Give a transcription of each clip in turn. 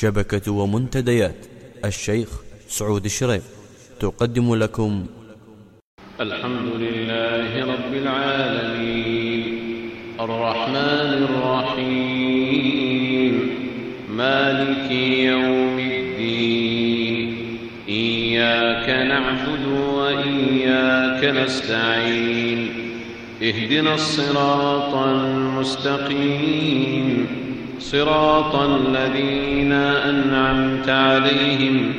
شبكة ومنتديات. الشيخ سعود الشريف. تقدم لكم. الحمد لله رب العالمين. الرحمن الرحيم. مالك يوم الدين. إياك نعبد وإياك نستعين. اهدنا الصراط المستقيم. صراط الذين أنعمت عليهم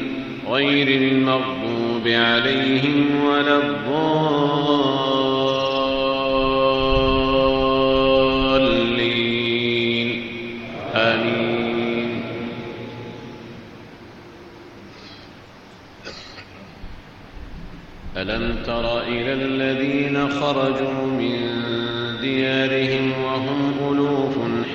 غير المغضوب عليهم ولا الضالين. آمين. ألم تر إلى الذين خرجوا من ديارهم وهم ألوف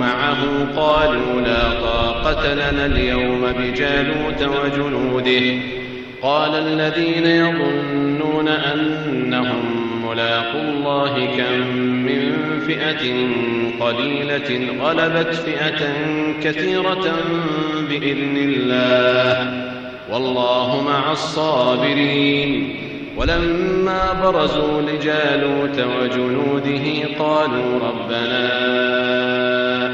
معه قالوا لا طاقة لنا اليوم بجالوت وجنوده. قال الذين يظنون أنهم ملاقوا الله كم من فئة قليلة غلبت فئة كثيرة بإذن الله. والله مع الصابرين. ولما برزوا لجالوت وجنوده قالوا ربنا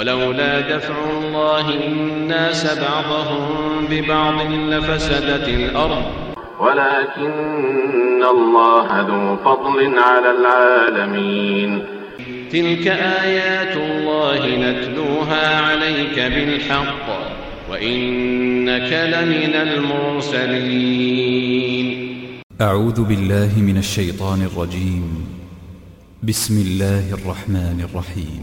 ولولا دفع الله الناس بعضهم ببعض لفسدت الأرض. ولكن الله ذو فضل على العالمين. تلك آيات الله نتلوها عليك بالحق وإنك لمن المرسلين. أعوذ بالله من الشيطان الرجيم. بسم الله الرحمن الرحيم.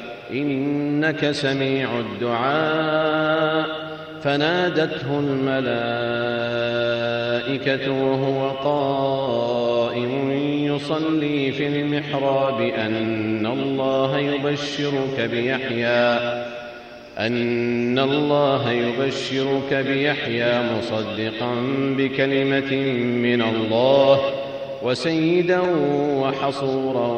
إنك سميع الدعاء. فنادته الملائكة وهو قائم يصلي في المحراب أن الله يبشرك بيحيى أن الله يبشرك بيحيى مصدقا بكلمة من الله وسيدا وحصورا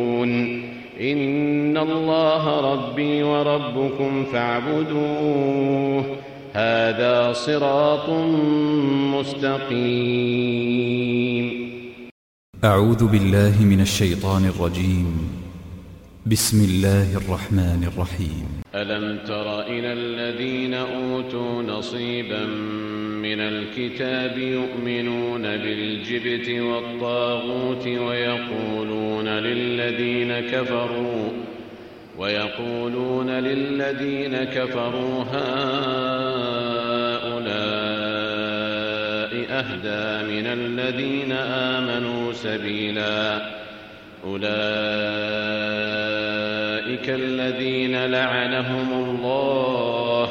إن الله ربي وربكم فاعبدوه. هذا صراط مستقيم. أعوذ بالله من الشيطان الرجيم. بسم الله الرحمن الرحيم. ألم تر إلى الذين أوتوا نصيبا من الكتاب يؤمنون بالجبت والطاغوت ويقولون للذين كفروا ويقولون للذين كفروا هؤلاء أهدى من الذين آمنوا سبيلا أولئك الذين لعنهم الله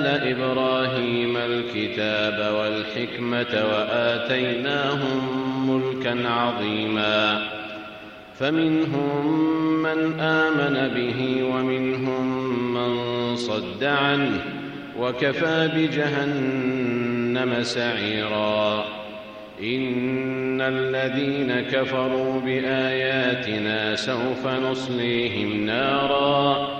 آل إبراهيم الكتاب والحكمة وآتيناهم ملكا عظيما. فمنهم من آمن به ومنهم من صد عنه وكفى بجهنم سعيرا. إن الذين كفروا بآياتنا سوف نصليهم نارا.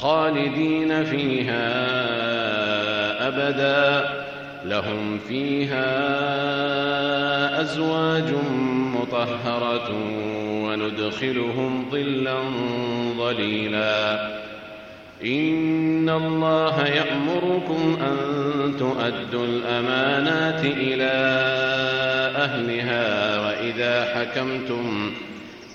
خالدين فيها أبدا. لهم فيها أزواج مطهرة وندخلهم ظلا ظليلا. إن الله يأمركم أن تؤدوا الأمانات إلى أهلها وإذا حكمتم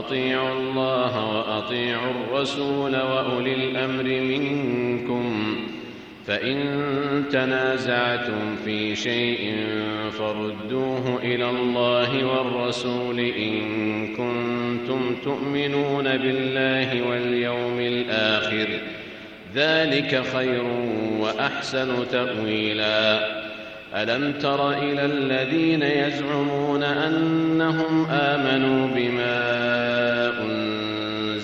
أطيعوا الله وأطيعوا الرسول وأولي الأمر منكم. فإن تنازعتم في شيء فردوه إلى الله والرسول إن كنتم تؤمنون بالله واليوم الآخر. ذلك خير وأحسن تأويلا. ألم تر إلى الذين يزعمون أنهم آمنوا بما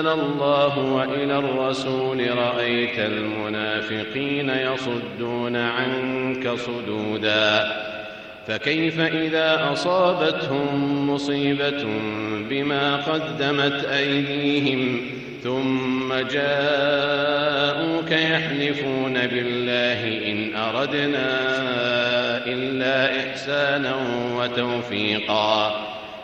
الله وإلى الرسول رأيت المنافقين يصدون عنك صدودا فكيف إذا أصابتهم مصيبة بما قدمت أيديهم ثم جاءوك يحلفون بالله إن أردنا إلا إحسانا وتوفيقا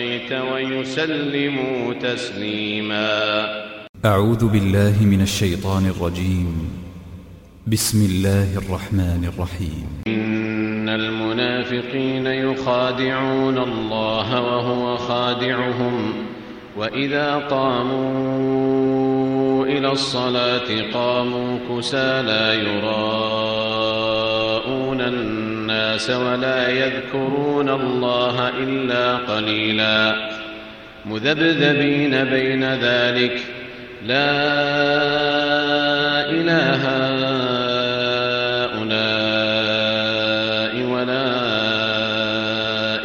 قضيت ويسلموا تسليما. أعوذ بالله من الشيطان الرجيم. بسم الله الرحمن الرحيم. إن المنافقين يخادعون الله وهو خادعهم وإذا قاموا إلى الصلاة قاموا كسى لا يراءون الناس ولا يذكرون الله إلا قليلا. مذبذبين بين ذلك. لا إله ولا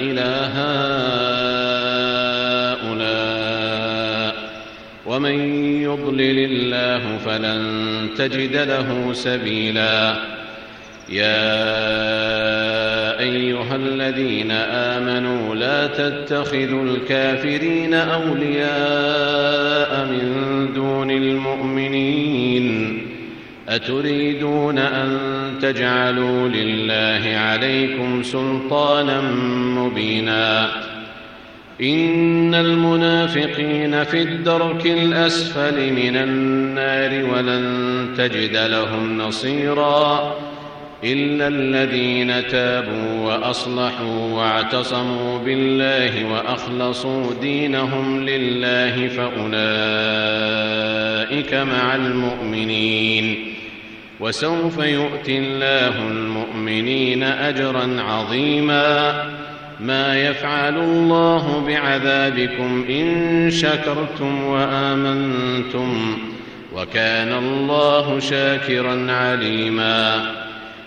إله ومن يضلل الله فلن تجد له سبيلا. يا أيها الذين آمنوا لا تتخذوا الكافرين أولياء من دون المؤمنين أتريدون أن تجعلوا لله عليكم سلطانا مبينا إن المنافقين في الدرك الأسفل من النار ولن تجد لهم نصيراً إلا الذين تابوا وأصلحوا واعتصموا بالله وأخلصوا دينهم لله فأولئك مع المؤمنين وسوف يؤتي الله المؤمنين أجرا عظيما ما يفعل الله بعذابكم إن شكرتم وآمنتم وكان الله شاكرا عليما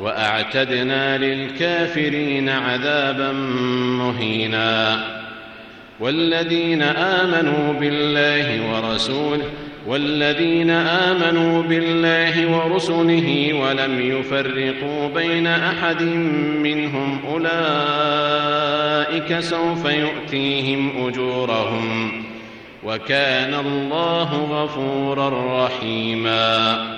وأعتدنا للكافرين عذابا مهينا. والذين آمنوا بالله ورسوله والذين آمنوا بالله ورسله ولم يفرقوا بين أحد منهم أولئك سوف يؤتيهم أجورهم. وكان الله غفورا رحيما.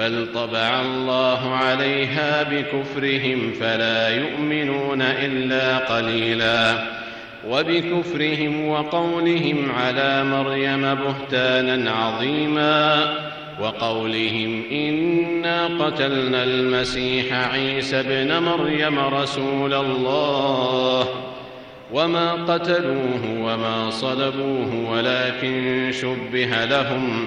بل طبع الله عليها بكفرهم فلا يؤمنون الا قليلا وبكفرهم وقولهم على مريم بهتانا عظيما وقولهم انا قتلنا المسيح عيسى ابن مريم رسول الله وما قتلوه وما صلبوه ولكن شبه لهم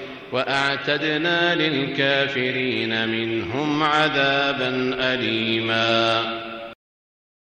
وأعتدنا للكافرين منهم عذابا اليما.